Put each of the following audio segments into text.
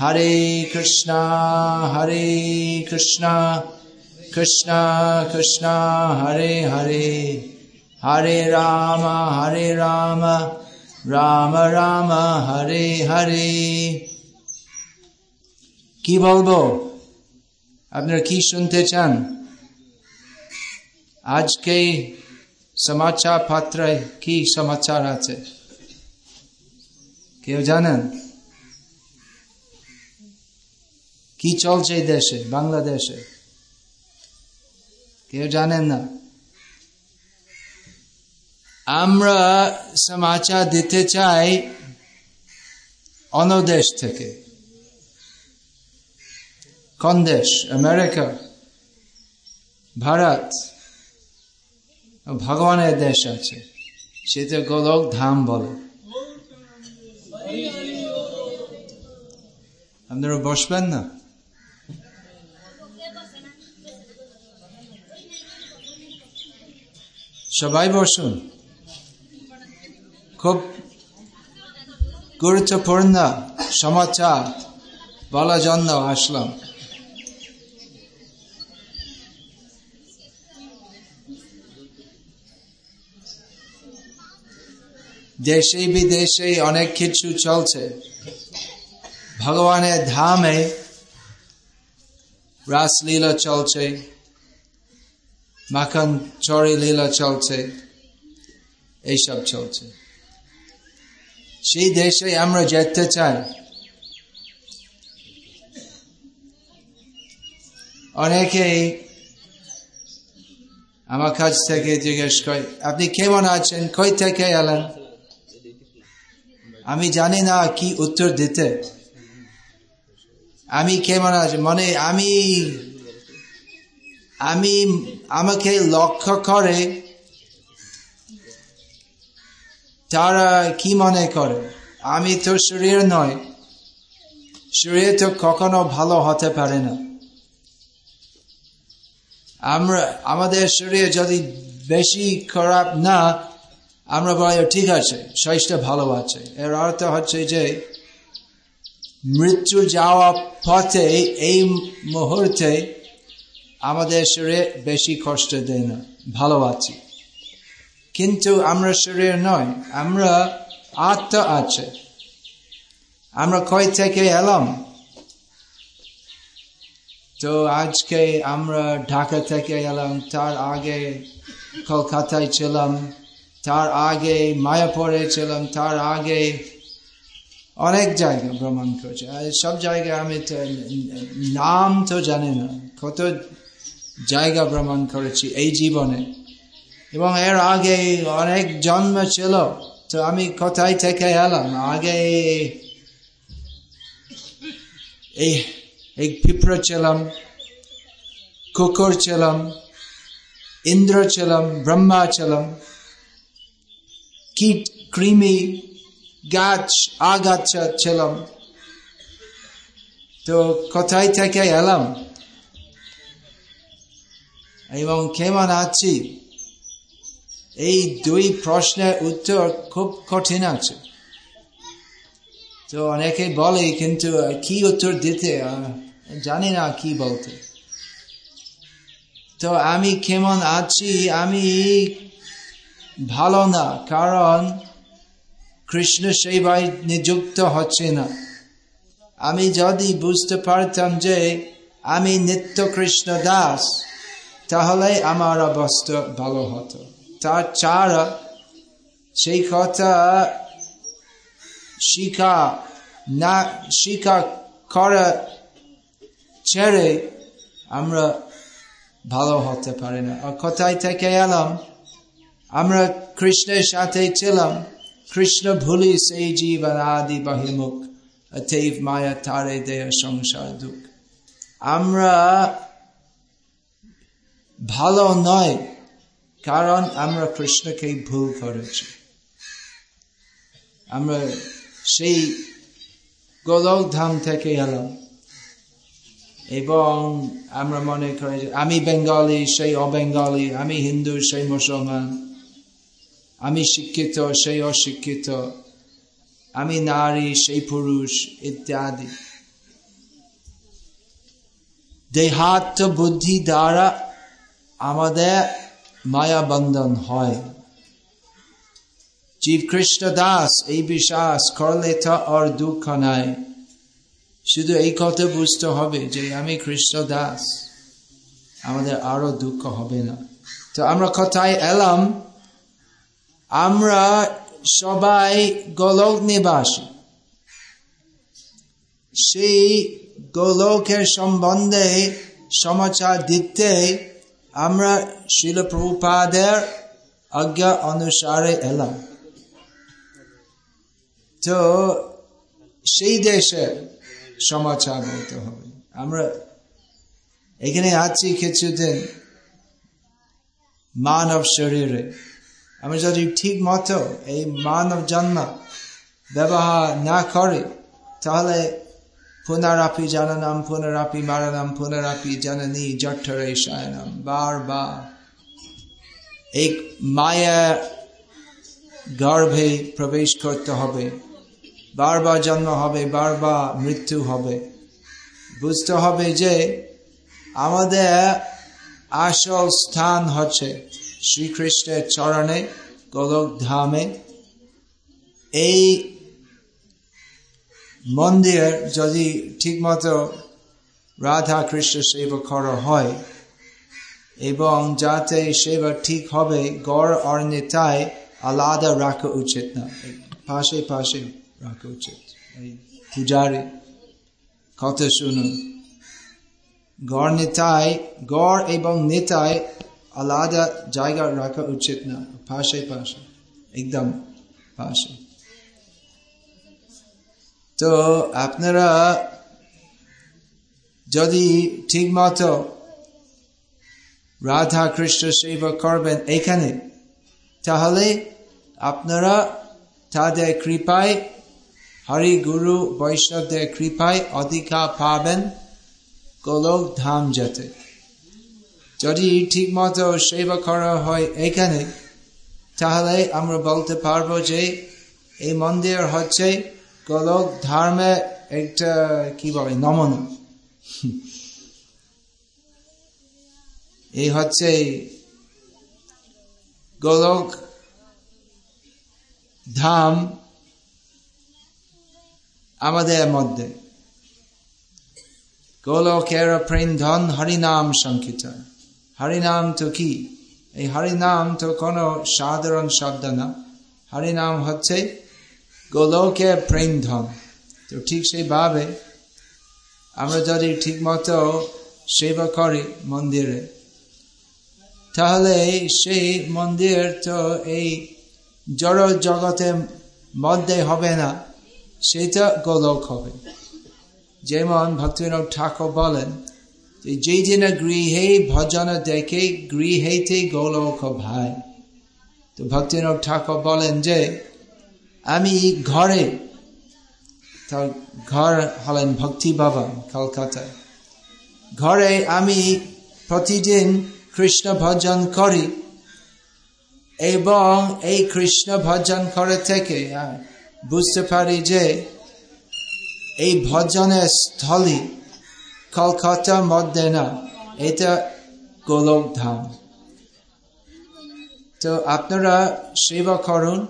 হরে কৃষ্ণ হরে কৃষ্ণ কৃষ্ণ কৃষ্ণ হরে হরে হরে রাম হরে রাম রাম রাম হরে হরে কি বলব? আপনারা কি শুনতে চান? আজকে সমাচার পত্রে কি সমাচার আছে? কেউ জানেন? কি চলছে দেশে? বাংলাদেশে? কেউ জানেন না? আমরা সমাচার দিতে চাই অন্য দেশ থেকে। কোন দেশ? আমেরিকা? ভারত? ভগবানের দেশ আছে। সেটা গোলক ধাম বলে। আপনারা বসবেন না? সবাই বসুন। খুব গুরুত্বপূর্ণ সমাচার বলার জন্য আসলাম। দেশে বিদেশে অনেক কিছু চলছে। ভগবানের ধামে রাসলীলা চলছে। মাখন চড়ি লীলা চলছে, এইসব চলছে। সেই দেশে আমরা যেতে চাই। অনেকেই আমার কাছ থেকে জিজ্ঞেস করে, আপনি কেমন আছেন? কই থেকে এলেন? আমি জানি না কি উত্তর দিতে। আমি কেমন আছি? মানে আমি আমি, আমাকে লক্ষ্য করে তারা কি মনে করে? আমি তো শরীর নয়। শরীর তো কখনো ভালো হতে পারে না। আমরা, আমাদের শরীর যদি বেশি খারাপ না, আমরা বলি, ঠিক আছে, শরীরটা ভালো আছে। এর অর্থ হচ্ছে যে, মৃত্যু যাওয়া পথে এই মুহূর্তে আমাদের শরীর বেশি কষ্ট দেয় না ভালো আছি। কিন্তু আমরা শরীর নয়, আমরা আত্মা আছে। আমরা কই থেকে এলাম? তো আজকে আমরা ঢাকা থেকে এলাম, তার আগে কলকাতায় ছিলাম, তার আগে মায়াপুরে ছিলাম, তার আগে অনেক জায়গা ভ্রমণ করেছে। সব জায়গায় আমি নাম তো জানি না, কত জায়গা ভ্রমণ করেছি এই জীবনে। এবং এর আগে অনেক জন্ম ছিল, তো আমি কোথায় থেকে এলাম? আগে এই এই ছিলাম, কুকুর ছিলাম, ইন্দ্র ছিলাম, ব্রহ্মা ছিলাম। কীট, কৃমি, গাছ, আগাছা ছিলাম। তো কোথায় থেকে এলাম? এবং কেমন আছি? এই দুই প্রশ্নের উত্তর খুব কঠিন আছে। তো অনেকে বলে, কিন্তু কি উত্তর দিতে? জানি না কি বলতে। তো আমি কেমন আছি? আমি ভালো না, কারণ কৃষ্ণ সেবায় নিযুক্ত হচ্ছে না। আমি যদি বুঝতে পারতাম যে আমি নিত্য কৃষ্ণ দাস তাহলে আমার অবস্থা ভালো হতো। তার ছাড়া সেই কথা শিখা না শিখা করা ছেড়ে আমরা ভালো হতে পারি না। আর কোথায় থেকে এলাম, আমরা কৃষ্ণের সাথে ছিলাম। কৃষ্ণ ভুলি সেই জীবন আদি বহিমুখ মায়া তারে দেয় সংসার দুঃখ। আমরা ভালো নয়, কারণ আমরা কৃষ্ণকে ভুল করেছি। আমরা সেই গোলক ধাম থেকে এলাম। এবং আমরা মনে করি আমি বেঙ্গলি, সেই অবেঙ্গলি, আমি হিন্দু, সেই মুসলমান, আমি শিক্ষিত, সেই অশিক্ষিত, আমি নারী, সেই পুরুষ, ইত্যাদি। দেহাত্ম বুদ্ধি দ্বারা আমাদের মায়া বন্ধন হয়। জীব দাস, এই বিশ্বাস করলে আর দুঃখ নাই। শুধু এই কথা বুঝতে হবে যে আমি কৃষ্ণ দাস। আমাদের আরও দুঃখ হবে না। তো আমরা কোথায় এলাম, আমরা সবাই গোলক নিবাসী। সেই গোলকের সম্বন্ধে সমাচার দিতে আমরা শিলপ্রভুপাদের আজ্ঞা অনুসারে এলাম। তো সেই দেশে সমাচার বলতে হবে। আমরা এখানে আছি কিছুদিন মানব শরীরে। আমরা যদি ঠিক মতো এই মানব জন্ম ব্যবহার না করে, তাহলে পুনরাপি জানানাম পুনরাপি মারানাম পুনরাপি জানানি জঠরে শায়নাম বারবার এক মায়া গর্ভে প্রবেশ করতে হবে বারবার জন্ম হবে বারবার মৃত্যু হবে বুঝতে হবে যে আমাদের আসল স্থান হচ্ছে শ্রীকৃষ্ণের চরণে গোলক ধামে এই মন্দির যদি ঠিকমতো রাধা কৃষ্ণ সেবা করা হয়, এবং যাতে সেবা ঠিক হবে, গড় অর্ণিতায় আলাদা রাখা উচিত না। পাশে পাশে রাখা উচিত। পূজারে কথা শুনুন। গড় নেতায় গড় এবং নেতায় আলাদা জায়গা রাখা উচিত না। পাশে পাশে, একদম পাশে। তো আপনারা যদি ঠিক মতো রাধা কৃষ্ণ সেবা করবেন এখানে, তাহলে আপনারা তাদের কৃপায় হরি গুরু বৈষ্ণবদের কৃপায় অধিকা পাবেন গোলক ধাম যেতে। যদি ঠিক মতো সেবা করা হয় এখানে, তাহলে আমরা বলতে পারব যে এই মন্দির হচ্ছে গোলক ধর্মে একটা, কি বলে, নমন। এই হচ্ছে গোলক ধাম আমাদের মধ্যে। গোলকের প্রেম ধন হরিনাম সংকীর্তন হরিনাম তো কি? এই হরিনাম তো কোনো সাধারণ শব্দ না। হরিনাম হচ্ছে গোলকের প্রেম ধন। তো ঠিক সেইভাবে আমরা যদি ঠিক মতো সেবা করি মন্দিরে, তাহলে সেই মন্দির তো এই জড় জগতের মধ্যে হবে না, সেটা গোলক হবে। যেমন ভক্তিবিনোদ ঠাকুর বলেন যে দিন গৃহে ভজন দেখে গৃহেতে গোলক ভাই। তো ভক্তিবিনোদ ঠাকুর বলেন যে আমি ঘরে, তার ঘর হলেন ভক্তি বাবা কলকাতায়। ঘরে আমি প্রতিদিন কৃষ্ণ ভজন করি এবং এই কৃষ্ণ ভজন করে থেকে বুঝতে পারি যে এই ভজনের স্থলী কলকাতার মধ্যে না, এটা গোলক ধাম তো আপনারা সেবা করুন।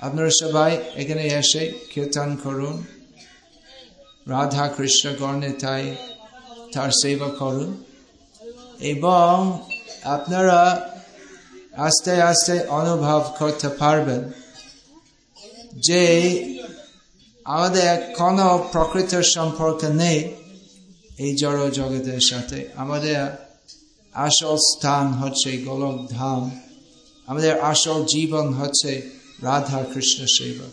আপনারা সবাই এখানে এসে কীর্তন করুন। রাধা কৃষ্ণ গণে তাই তার সেবা করুন। এবং আপনারা আস্তে আস্তে অনুভব করতে পারবেন যে আমাদের কোনো প্রকৃত সম্পর্ক নেই এই জড় জগতের সাথে। আমাদের আসল স্থান হচ্ছে গোলক ধাম আমাদের আসল জীবন হচ্ছে রাধা কৃষ্ণ সেবা।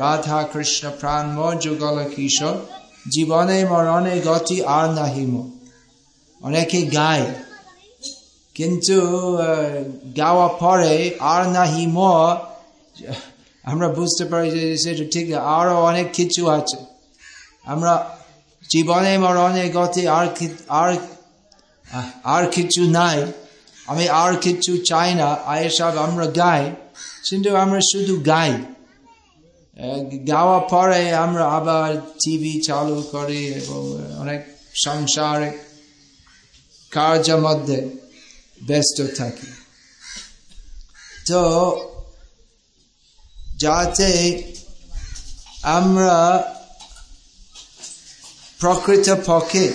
রাধা কৃষ্ণ প্রাণ যুগল কিশোর জীবনে মরণে গতি আর নাহিম অনেকে গায়, কিন্তু গাওয়া পরে আর নাহিম আমরা বুঝতে পারি যে সেটা ঠিক, আরও অনেক কিছু আছে। আমরা জীবনে মরণে গতি আর আর আর কিছু নাই, আমি আর কিছু চাই না সব আমরা গাই। কিন্তু আমরা শুধু গাই। গাওয়া পরে আমরা আবার টিভি চালু করি এবং অনেক সাংসারিক কার্যের মধ্যে ব্যস্ত থাকি। তো যাতে আমরা প্রকৃত পক্ষে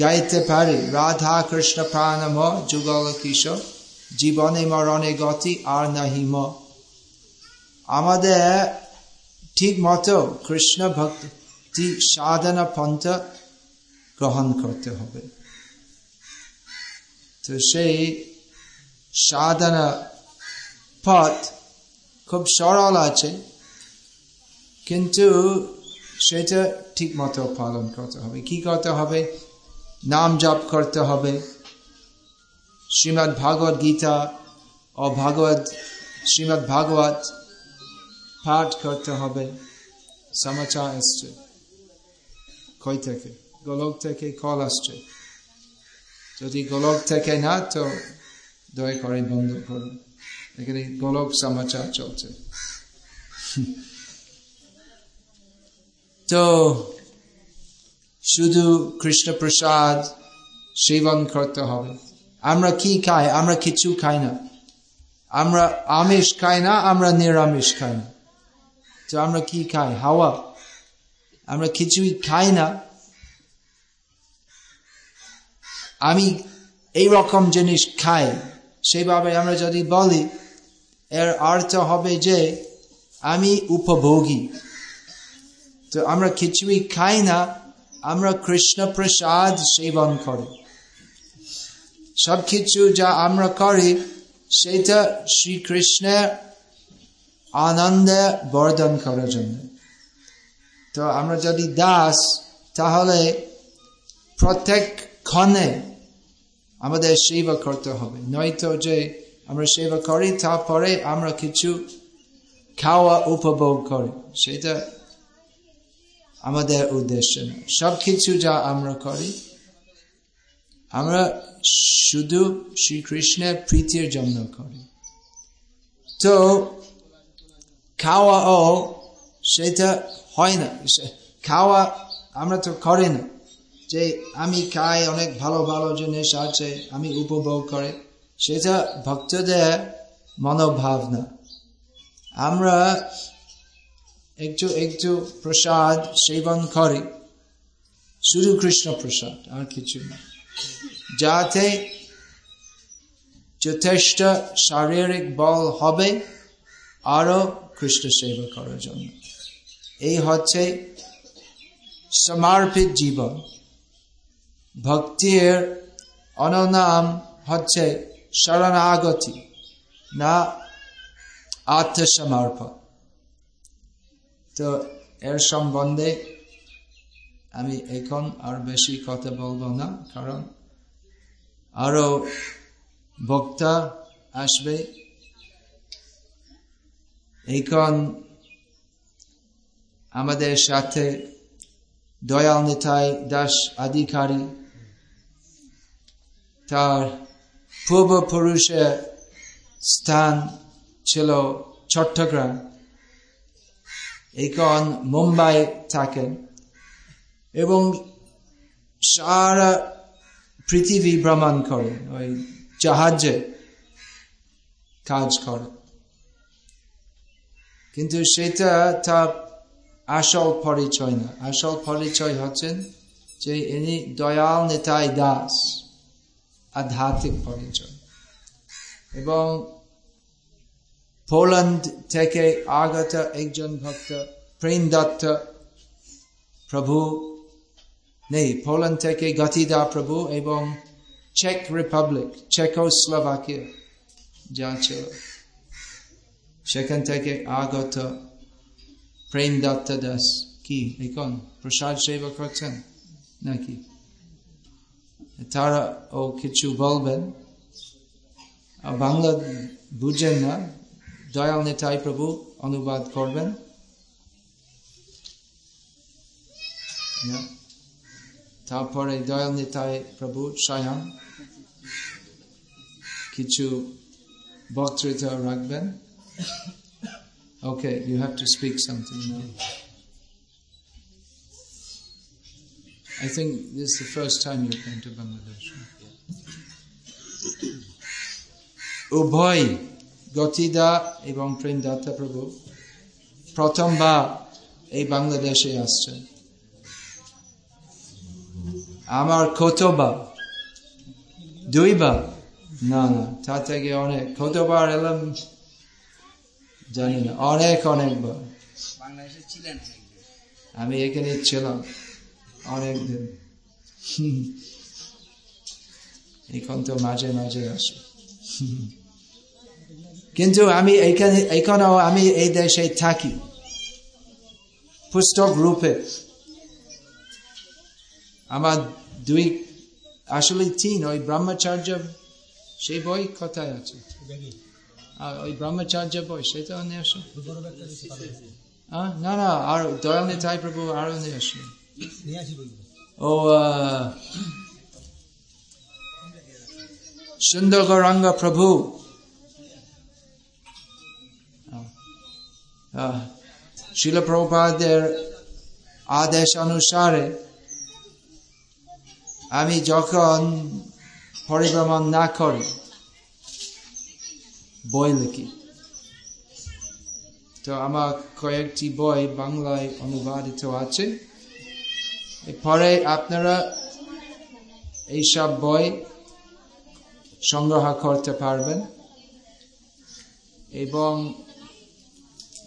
গাইতে পারি। রাধা কৃষ্ণ প্রাণম যুগল কিশোর। জীবনে মরণে গতি আর নাহিম আমাদের ঠিক মতো কৃষ্ণ ভক্তি সাধনা পন্থ গ্রহণ করতে হবে। তো সেই সাধনা পথ খুব সরল আছে, কিন্তু সেটা ঠিক মতো পালন করতে হবে। কি করতে হবে? নাম জপ করতে হবে। শ্রীমৎ ভাগবত গীতা ও ভাগবত শ্রীমৎ ভাগবত পাঠ করতে হবে সমাচার এসছে কই থেকে গোলক থেকে কল আসছে যদি গোলক থেকে না তো দয়া করে বন্ধ করুন এখানে গোলক সমাচার চলছে তো শুধু কৃষ্ণ প্রসাদ সেবন করতে হবে আমরা কি খাই আমরা কিছু খাই না আমরা আমিষ খাই না আমরা নিরামিষ খাই না তো আমরা কি খাই হাওয়া আমরা কিছুই খাই না আমি এই রকম জিনিস খাই সেইভাবে আমরা যদি বলি এর অর্থ হবে যে আমি উপভোগী তো আমরা কিছুই খাই না আমরা কৃষ্ণ প্রসাদ সেবন করি সব কিছু যা আমরা করি সেটা শ্রীকৃষ্ণের আনন্দে বর্ধন করার জন্য। তো আমরা যদি দাস, তাহলে প্রত্যেক ক্ষণে আমাদের সেবা করতে হবে। নয়তো যে আমরা সেবা করি, তারপরে আমরা কিছু খাওয়া উপভোগ করি, সেটা আমাদের উদ্দেশ্য সব কিছু যা আমরা করি আমরা শুধু শ্রীকৃষ্ণের প্রীতির জন্য করি। তো, খাওয়া ও সেটা হয় না। খাওয়া আমরা তো করি না। যে আমি খাই, অনেক ভালো ভালো জিনিস আছে, আমি উপভোগ করে, সেটা ভক্তদের মনোভাব না আমরা একটু একটু প্রসাদ সেবন করি। শুধু কৃষ্ণ প্রসাদ, আর কিছু না। যাতে যথেষ্ট শারীরিক বল হবে আরও কৃষ্ণ সেবা করার জন্য। এই হচ্ছে সমর্পিত জীবন। ভক্তির অননাম হচ্ছে শরণাগতি, না আত্মসমর্পণ। তো এর সম্বন্ধে আমি এখন আর বেশি কথা বলব না, কারণ আরও বক্তা আসবে। এখন আমাদের সাথে দয়াল নিতাই দাস আধিকারী তার পূর্বপুরুষের স্থান ছিল চট্টগ্রাম। এখন মুম্বাই থাকেন। এবং সারা পৃথিবী ভ্রমণ করে, ওই জাহাজে কাজ করে। কিন্তু সেটা তার আসল পরিচয় না। আসল পরিচয় হচ্ছেন যে ইনি দয়াল নেতাই দাস, আধ্যাত্মিক পরিচয়। এবং পোল্যান্ড থেকে আগত একজন ভক্ত প্রেম দত্ত প্রভু নেই, পোল্যান্ড থেকে গতিদা প্রভু এবং চেক রিপাবলিক, চেকোস্লোভাকিয়া যা ছিল সেখান থেকে আগত প্রেম দত্ত দাস কি, এখন প্রসাদ সেবা করছেন নাকি? তারা ও কিছু বলবেন। বাংলা বুঝেন না, দয়াল নেতাই প্রভু অনুবাদ করবেন। তারপরে দয়াল নেতাই প্রভু স্বয়ং কিছু বক্তৃতা রাখবেন Okay, you have to speak something. I think this is the first time you've been to Bangladesh. উভয় গতিদা এবং প্রেমদাতা প্রভু প্রথমবার এই বাংলাদেশে আসছেন আমার কতবার দুইবার না না তার থেকে অনেক। কতবার এলাম জানি না অনেক অনেকবার। আমি এখানে ছিলাম অনেক দিন এখন তো মাঝে মাঝে আসি। কিন্তু আমি এখানে এখনও আমি এই দেশে থাকি। পুস্তক রূপে। আমার দুই আসলে তিন ওই ব্রহ্মচার্য সেই বই কোথায় আছে? ওই ব্রহ্মচার্য বই সেটা নিয়ে আসো। না না আর দয়াল নিতাই প্রভু আরও নিয়ে আসো। ও সুন্দর গৌরাঙ্গ প্রভু। শিল প্রভুপাদের আদেশ অনুসারে আমি যখন পরিভ্রমণ না করি, বই লিখি। তো আমার কয়েকটি বই বাংলায় অনুবাদিত আছে। পরে আপনারা এইসব বই সংগ্রহ করতে পারবেন। এবং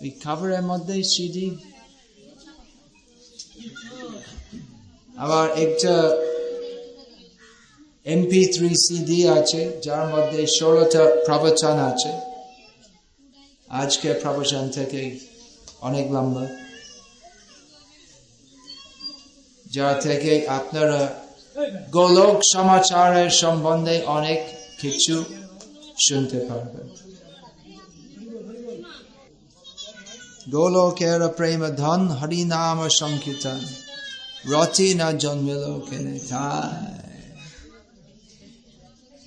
ওই খাবারের মধ্যে সিডি আবার একটা এমপি থ্রি সিডি আছে, যার মধ্যে ষোলোটা প্রবচন আছে। আজকে প্রবচন থেকে অনেক লম্বা যা থেকে আপনারা গোলক সমাচারের সম্বন্ধে অনেক কিছু শুনতে পারবেন। গোলকের প্রেম ধন হরিনাম সংকীর্তন। রচি না জন্মিল কেনে তাই।